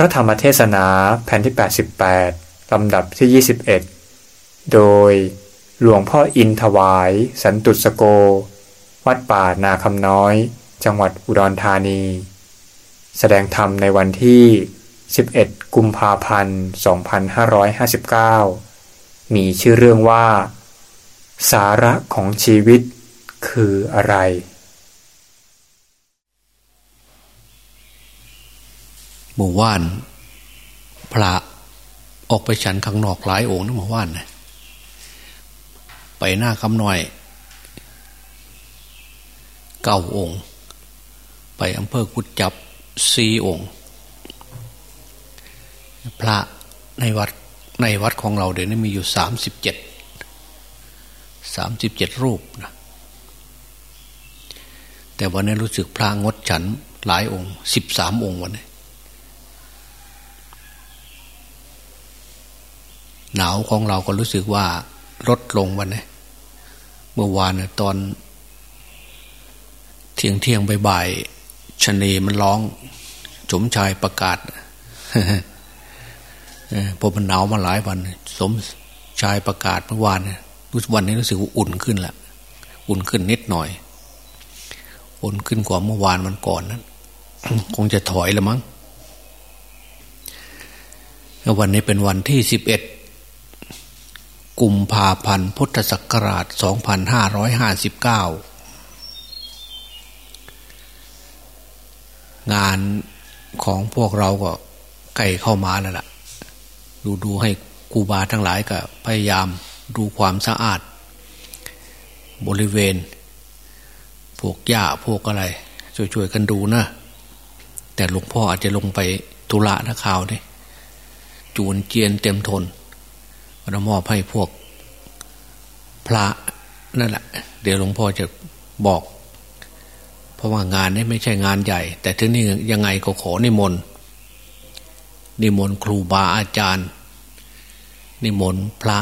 พระธรรมเทศนาแผ่นที่ 88 ลำดับที่ 21 โดยหลวงพ่ออินถวาย สันตุสโก วัดป่านาคำน้อย จังหวัดอุดรธานี แสดงธรรมในวันที่ 11 กุมภาพันธ์ 2559 มีชื่อเรื่องว่า สาระของชีวิตคืออะไร หมู่ว่าน พระออกไปฉันข้างนอกหลายองค์นะหมู่ว่านนะไปหน้าคำหน้อยเก้าองค์ ไปอำเภอกุดจับสี่องค์ พระในวัดในวัดของเราเดี๋ยวนี้มีอยู่สามสิบเจ็ดสามสิบเจ็ดรูปนะแต่วันนี้รู้สึกพระงดฉันหลายองค์สิบสามองค์วันนี้ หนาวของเราก็รู้สึกว่าลดลงวันนี้เมื่อวานนตอน เที่ยงเที่ยงบ่ายชนีมันร้องสมชายประกาศพอมันหนาวมาหลายวัน สมชายประกาศเมื่อวานรู้วันนี้รู้สึกอุ่นขึ้นละอุ่นขึ้นนิดหน่อย อุ่นขึ้นกว่าเมื่อวานมันก่อนนั้นคงจะถอยละมั้งวันนี้เป็นวันที่สิบเอ็ด กุมภาพันธ์พุทธศักราช 2559 งานของพวกเราก็ใกล้เข้ามาแล้วล่ะ ดูดูให้กูบาทั้งหลายก็พยายามดูความสะอาด บริเวณ พวกหญ้าพวกอะไร ช่วยๆกันดูนะ แต่หลวงพ่ออาจจะลงไปตุระนะข่าวนี่จูนเจียนเต็มทน เรามอบให้พวกพระนั่นแหละ เดี๋ยวหลวงพ่อจะบอก เพราะว่างานนี้ไม่ใช่งานใหญ่ แต่ที่นี่ยังไงก็ขอนิมนต์นิมนต์ครูบาอาจารย์ นิมนต์พระ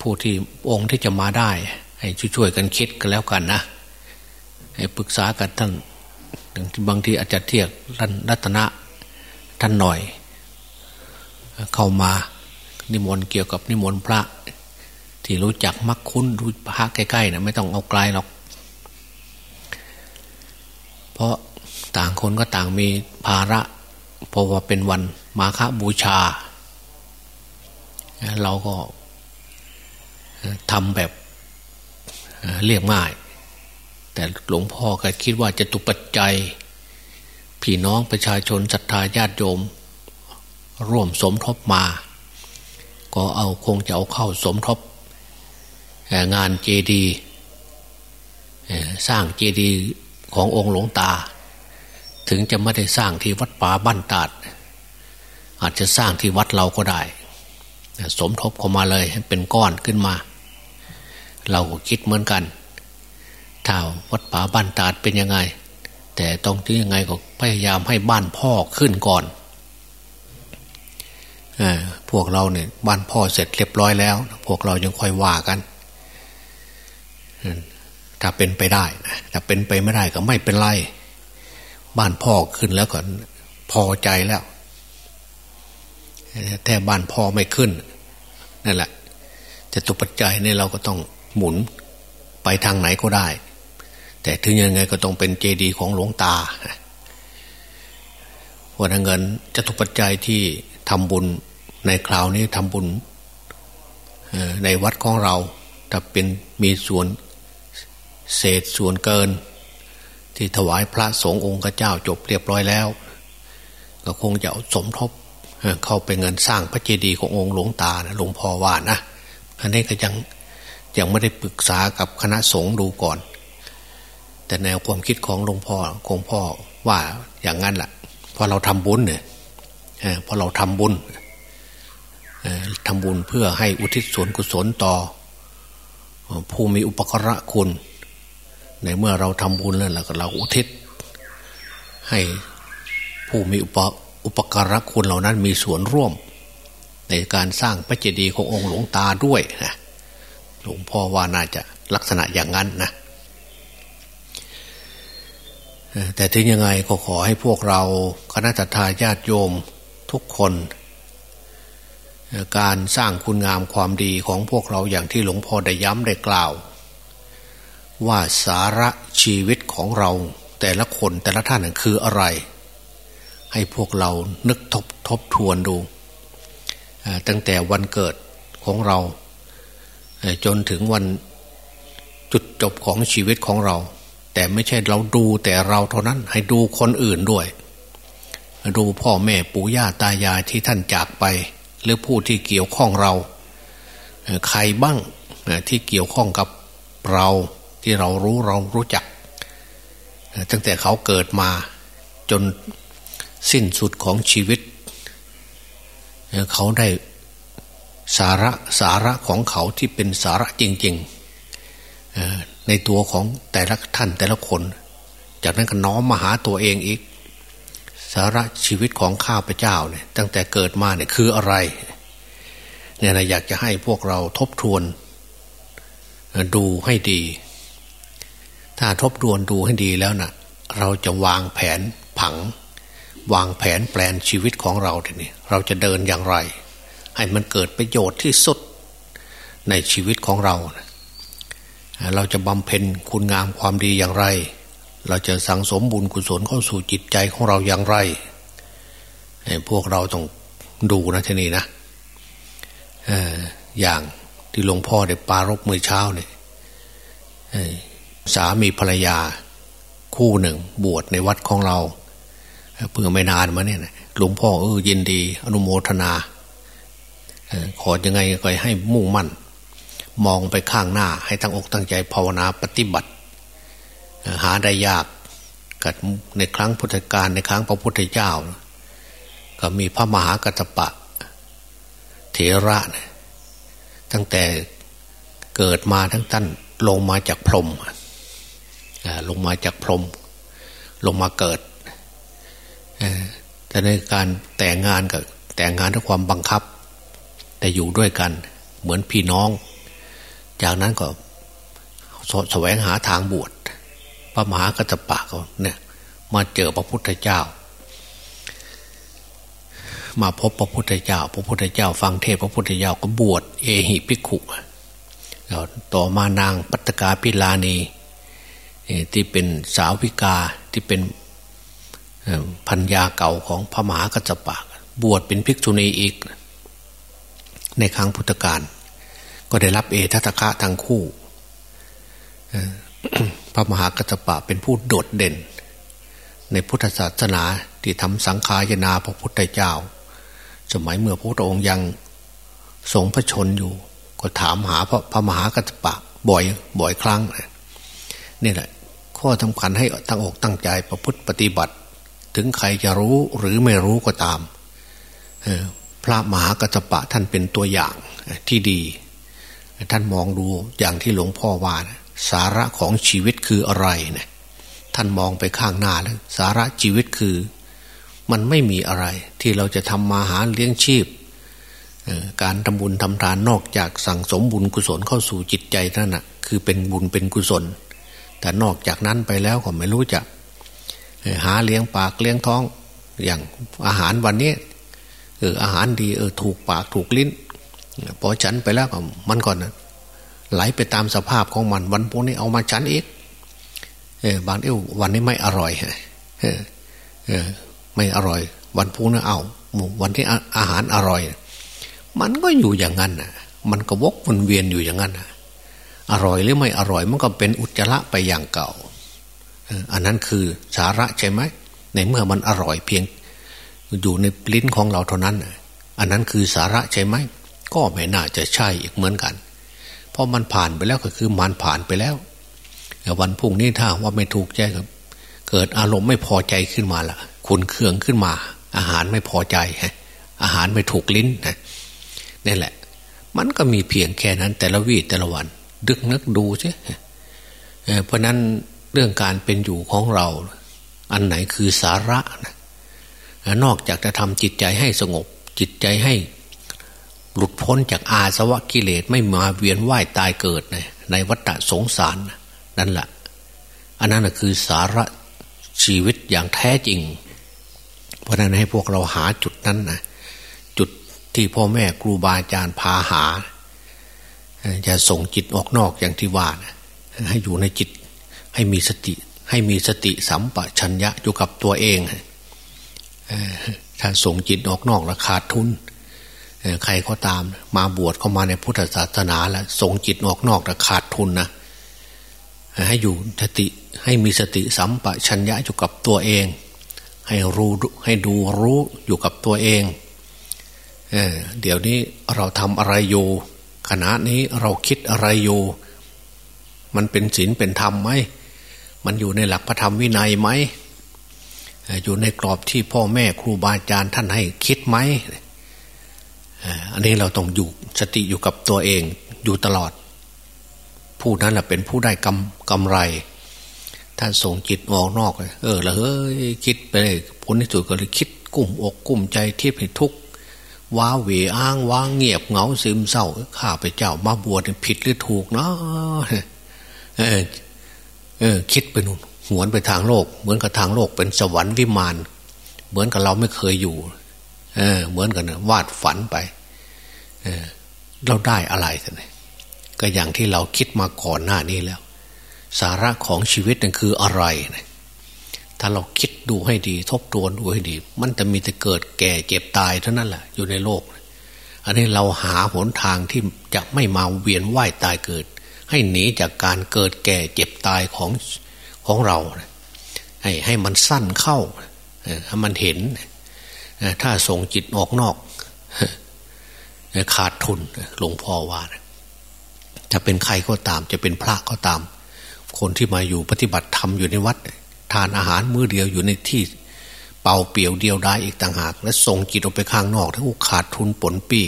ผู้ที่องค์ที่จะมาได้ ให้ช่วยๆกันคิดกันแล้วกันนะให้ปรึกษากันท่านบางทีอาจจะเทียกรัตนะท่านหน่อย เข้ามา นิมนต์เกี่ยวกับนิมนต์พระ ที่รู้จักมักคุ้นรู้พระใกล้ๆนะไม่ต้องเอาไกลหรอก เพราะต่างคนก็ต่างมีภาระเพราะว่าเป็นวันมาฆบูชา เราก็ทำแบบเรียบง่าย แต่หลวงพ่อก็คิดว่าจะตุปัจจัยพี่น้องประชาชนศรัทธาญาติโยม ร่วมสมทบมา ก็เอาคงจะเอาเข้าสมทบงานเจดีสร้างเจดีขององค์หลวงตา ถึงจะไม่ได้สร้างที่วัดป่าบ้านตาด อาจจะสร้างที่วัดเราก็ได้ สมทบเข้ามาเลยเป็นก้อนขึ้นมา เราก็คิดเหมือนกันถ้าวัดป่าบ้านตาดเป็นยังไง แต่ต้องที่ยังไงก็พยายามให้บ้านพ่อขึ้นก่อน พวกเราเนี่ยบ้านพ่อเสร็จเรียบร้อยแล้ว พวกเรายังค่อยว่ากันถ้าเป็นไปได้นะถ้าเป็นไปไม่ได้ก็ไม่เป็นไร บ้านพ่อขึ้นแล้วก็พอใจแล้วแต่บ้านพ่อไม่ขึ้นนั่นแหละจะตุปัจจัยเนี่ยเราก็ต้องหมุนไปทางไหนก็ได้ แต่ถึงยังไงก็ต้องเป็นเจดีย์ของหลวงตาวันเงินจะตุปัจจัยที่ ทำบุญในคราวนี้ทำบุญในวัดของเราถ้าเป็นมีส่วนเศษส่วนเกิน ที่ถวายพระสงฆ์องค์เจ้าจบเรียบร้อยแล้ว ก็คงจะสมทบเข้าไปเงินสร้างพระเจดีย์ขององค์หลวงตานะหลวงพ่อว่านะอันนี้ก็ยังยังไม่ได้ปรึกษากับคณะสงฆ์ดูก่อน แต่แนวความคิดของหลวงพ่อคงพ่อว่าอย่างนั้นแหละพอเราทำบุญเนี่ย พอเราทำบุญทำบุญเพื่อให้อุทิศส่วนกุศลต่อ ผู้มีอุปกระคุณ ในเมื่อเราทำบุญแล้วเราอุทิศ ให้ผู้มีอุปอุปการะคุณเหล่านั้นมีส่วนร่วม ในการสร้างพระเจดีย์ขององค์หลวงตาด้วยนะหลวงพ่อว่าน่าจะลักษณะอย่างนั้นนะแต่ถึงยังไงก็ขอให้พวกเราคณะทาญาติโยม ทุกคน การสร้างคุณงามความดีของพวกเราอย่างที่หลวงพ่อได้ย้ำได้กล่าว ว่าสาระชีวิตของเราแต่ละคนแต่ละท่านคืออะไร ให้พวกเรานึกทบทบทวนดู ตั้งแต่วันเกิดของเรา จนถึงวันจุดจบของชีวิตของเรา แต่ไม่ใช่เราดูแต่เราเท่านั้นให้ดูคนอื่นด้วย ดูพ่อแม่ปู่ย่าตายายที่ท่านจากไป หรือผู้ที่เกี่ยวข้องเรา ใครบ้างที่เกี่ยวข้องกับเราที่เรารู้เรารู้จัก ตั้งแต่เขาเกิดมาจนสิ้นสุดของชีวิต เขาได้สาระสาระของเขาที่เป็นสาระจริง ๆ ในตัวของแต่ละท่านแต่ละคน จากนั้นก็น้อมมาหาตัวเองอีก สาระชีวิตของข้าพเจ้าเนี่ย ตั้งแต่เกิดมาเนี่ยคืออะไร เนี่ยนะอยากจะให้พวกเราทบทวน ดูให้ดี ถ้าทบทวนดูให้ดีแล้วนะ่ะ เราจะวางแผนผัง วางแผนแปลนชีวิตของเราทีนี้เราจะเดินอย่างไร ให้มันเกิดประโยชน์ที่สุดในชีวิตของเรา เราจะบำเพ็ญคุณงามความดีอย่างไร เราจะสังสมบุญกุศลเข้าสู่จิตใจของเราอย่างไรพวกเราต้องดูนะทีนี้นะอย่างที่หลวงพ่อได้ปารกมือเช้าเนี่ยสามีภรรยาคู่หนึ่งบวชในวัดของเราเพื่อไม่นานมาเนี่ยหลวงพ่อเออยินดี อนุโมทนาขอยังไงก็ให้มุ่งมั่น มองไปข้างหน้า ให้ตั้งอกตั้งใจภาวนาปฏิบัติ หาได้ยากกัดในครั้งพุทธกาลในครั้งพระพุทธเจ้า ก็มีพระมหากัตปะเถระนะตั้งแต่เกิดมาทั้งท่านลงมาจากพรมลงมาจากพรม ลงมาเกิดแต่ในการแต่งงานกับแต่งงานด้วยความบังคับ แต่อยู่ด้วยกันเหมือนพี่น้อง จากนั้นก็แสวงหาทางบวช พระมหากัตปะเขาเนี่ยมาเจอพระพุทธเจ้า มาพบพระพุทธเจ้า พระพุทธเจ้า ฟังเทศพระพุทธเจ้าก็บวชเอหิภิกขุแล้วต่อมานางปัตกาพิลานีที่เป็นสาวิกาที่เป็นพัญญาเก่าของพระมหากัจปะบวชเป็นภิกษุณีอีก ในครั้งพุทธกาลก็ได้รับเอทัตคะทั้งคู่ พระมหากัจจปะเป็นผู้โดดเด่น ในพุทธศาสนาที่ทำสังขายนาพระพุทธเจ้า สมัยเมื่อพระพุทธองค์ยังทรงพระชนอยู่ ก็ถามหาพระพระมหากัจจปะบ่อยบ่อยครั้งนี่แหละ ข้อสำคัญให้ตั้งอกตั้งใจประพฤติปฏิบัติ ถึงใครจะรู้หรือไม่รู้ก็ตามพระมหากัจจปะท่านเป็นตัวอย่างที่ดี ท่านมองดูอย่างที่หลวงพ่อว่านะ สาระของชีวิตคืออะไรเนะี่ยท่านมองไปข้างหน้าแล้วสาระชีวิตคือ มันไม่มีอะไร ที่เราจะทำมาหาเลี้ยงชีพ การทำบุญทำทานนอกจากสั่งสมบุญกุศลเข้าสู่จิตใจนั่นนะคือเป็นบุญเป็นกุศล แต่นอกจากนั้นไปแล้วก็ไม่รู้จะหาเลี้ยงปากเลี้ยงท้อง อย่างอาหารวันนี้เอออาหารดีเออถูกปากถูกลิ้นพอฉันไปแล้วก็มันก่อนนะ ไหลไปตามสภาพของมัน วันพวกนี้เอามาชั้นอีกเออบางเอ้วันนี้ไม่อร่อยเออเออไม่อร่อย วันพวกนี้เอาวันที่อาหารอร่อย มันก็อยู่อย่างนั้นน่ะ มันก็วกวนเวียนอยู่อย่างนั้นอร่อยหรือไม่อร่อยมันก็เป็นอุจจาระไปอย่างเก่าอันนั้นคือสาระใช่ไหมในเมื่อมันอร่อยเพียง อยู่ในลิ้นของเราเท่านั้น อันนั้นคือสาระใช่ไหมก็ไม่น่าจะใช่อีกเหมือนกัน พราะมันผ่านไปแล้วก็คือมันผ่านไปแล้ววันพุ่งนี้ถ้าว่าไม่ถูกใจกับ เกิดอารมณ์ไม่พอใจขึ้นมาละคุณเคืองขึ้นมา อาหารไม่พอใจฮะอาหารไม่ถูกลิ้นนะนี่แหละ มันก็มีเพียงแค่นั้น แต่ละวีแต่ละวัน ดึกนึกดูใช่เพราะนั้นเรื่องการเป็นอยู่ของเรา อันไหนคือสาระนะนอกจากจะทำจิตใจให้สงบ จิตใจให้ หลุดพ้นจากอาสวะกิเลสไม่มาเวียนว่ายตายเกิดในในวัฏสงสารนั่นแหละอันนั้นคือสาระชีวิตอย่างแท้จริง เพราะนั้นให้พวกเราหาจุดนั้นนะจุดที่พ่อแม่ครูบาอาจารย์พาหาจะส่งจิตออกนอกอย่างที่ว่านะให้อยู่ในจิตให้มีสติ ให้มีสติสัมปชัญญะอยู่กับตัวเองถ้าส่งจิตออกนอกแล้วขาดทุน ใครก็ตามมาบวชเข้ามาในพุทธศาสนาแล้วส่งจิตออกนอกแล้วขาดทุนนะให้อยู่สติให้มีสติสัมปชัญญะอยู่กับตัวเอง ให้รู้ให้ดูรู้อยู่กับตัวเองเเดี๋ยวนี้เราทำอะไรอยู่ขณะนี้เราคิดอะไรอยู่ มันเป็นศีลเป็นธรรมไหมมันอยู่ในหลักพระธรรมวินัยไหมอยู่ในกรอบที่พ่อแม่ครูบาอาจารย์ท่านให้คิดไหม อันนี้เราต้องอยู่สติอยู่กับตัวเองอยู่ตลอด ผู้นั้นแหละเป็นผู้ได้กำกำไรท่านส่งจิตออกนอกเลยเออแล้วเฮ้ยคิดไปเลยผลที่สุดก็เลยคิดกุ้มอกกุ้มใจเทียบให้ทุกว้าเหวอ้างว้างเงียบเหงาซึมเศร้าข้าไปเจ้ามาบวชผิดหรือถูกเนาะเออ เออ คิดไปนู่นหวนไปทางโลก เหมือนกับทางโลกเป็นสวรรค์วิมาน เหมือนกับเราไม่เคยอยู่ เออ เหมือนกันนะวาดฝันไป เราได้อะไรกันก็อย่างที่เราคิดมาก่อนหน้านี้แล้ว สาระของชีวิตนั่นคืออะไรนะถ้าเราคิดดูให้ดี ทบทวนดูให้ดี มันจะมีแต่เกิดแก่เจ็บตายเท่านั้นแหละอยู่ในโลก อันนี้เราหาหนทางที่จะไม่มาเวียนว่ายตายเกิด ให้หนีจากการเกิดแก่เจ็บตายของของเรา ให้ให้มันสั้นเข้าให้มันเห็น ถ้าส่งจิตออกนอก ขาดทุนหลวงพ่อว่าจะเป็นใครก็ตาม จะเป็นพระก็ตาม คนที่มาอยู่ปฏิบัติธรรมอยู่ในวัด ทานอาหารมื้อเดียวอยู่ในที่ เป่าเปี่ยวเดียวได้อีกต่างหาก และส่งจิตออกไปข้างนอกถ้าขาดทุนปนปี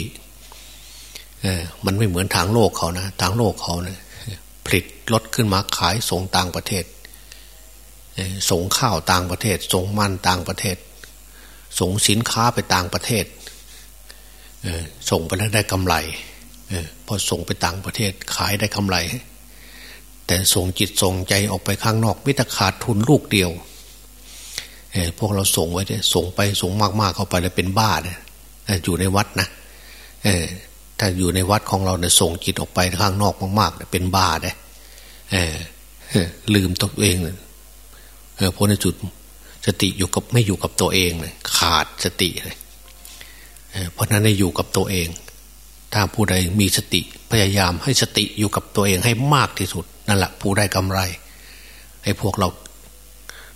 เออมันไม่เหมือนทางโลกเขานะทางโลกเขานะผลิตรถขึ้นมาขายส่งต่างประเทศส่งข้าวต่างประเทศ ส่งมันต่างประเทศ ส่งสินค้าไปต่างประเทศ ส่งไปแล้วได้กำไรพอส่งไปต่างประเทศขายได้กำไร แต่ส่งจิตส่งใจออกไปข้างนอกมิตรขาดทุนลูกเดียวพวกเราส่งไว้เนี่ยส่งไปส่งมากๆเข้าไปแล้วเป็นบ้าเนี่ยอยู่ในวัดนะถ้าอยู่ในวัดของเราเนี่ยส่งจิตออกไปข้างนอกมากๆเป็นบ้าเนี่ยลืมตัวเองเพราะในจุดสติอยู่กับไม่อยู่กับตัวเองเลยขาดสติเลย เพราะนั้นในอยู่กับตัวเอง ถ้าผู้ใดมีสติพยายามให้สติอยู่กับตัวเองให้มากที่สุด นั่นแหละผู้ได้กำไร ให้พวกเรา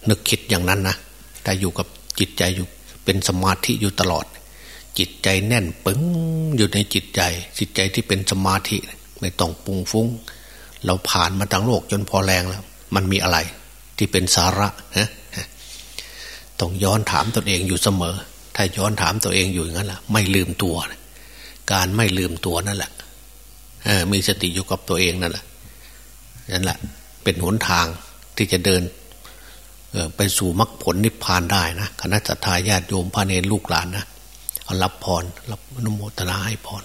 นึกคิดอย่างนั้นนะแต่อยู่กับจิตใจอยู่เป็นสมาธิอยู่ตลอด จิตใจแน่นปึ้งอยู่ในจิตใจ จิตใจที่เป็นสมาธิไม่ต้องปุงฟุ้ง เราผ่านมาทางโลกจนพอแรงแล้ว มันมีอะไรที่เป็นสาระนะต้องย้อนถามตนเองอยู่เสมอ ถ้าย้อนถามตัวเองอยู่อย่างนั้นแหละไม่ลืมตัว การไม่ลืมตัวนั่นแหละมีสติอยู่กับตัวเองนั่นแหละนั่นแหละ เป็นหนทางที่จะเดินไปสู่มรรคผลนิพพานได้นะคณะสัตยาญาติโยมพระเนรลูกหลานนะรับพรรับนุโมทนาให้พร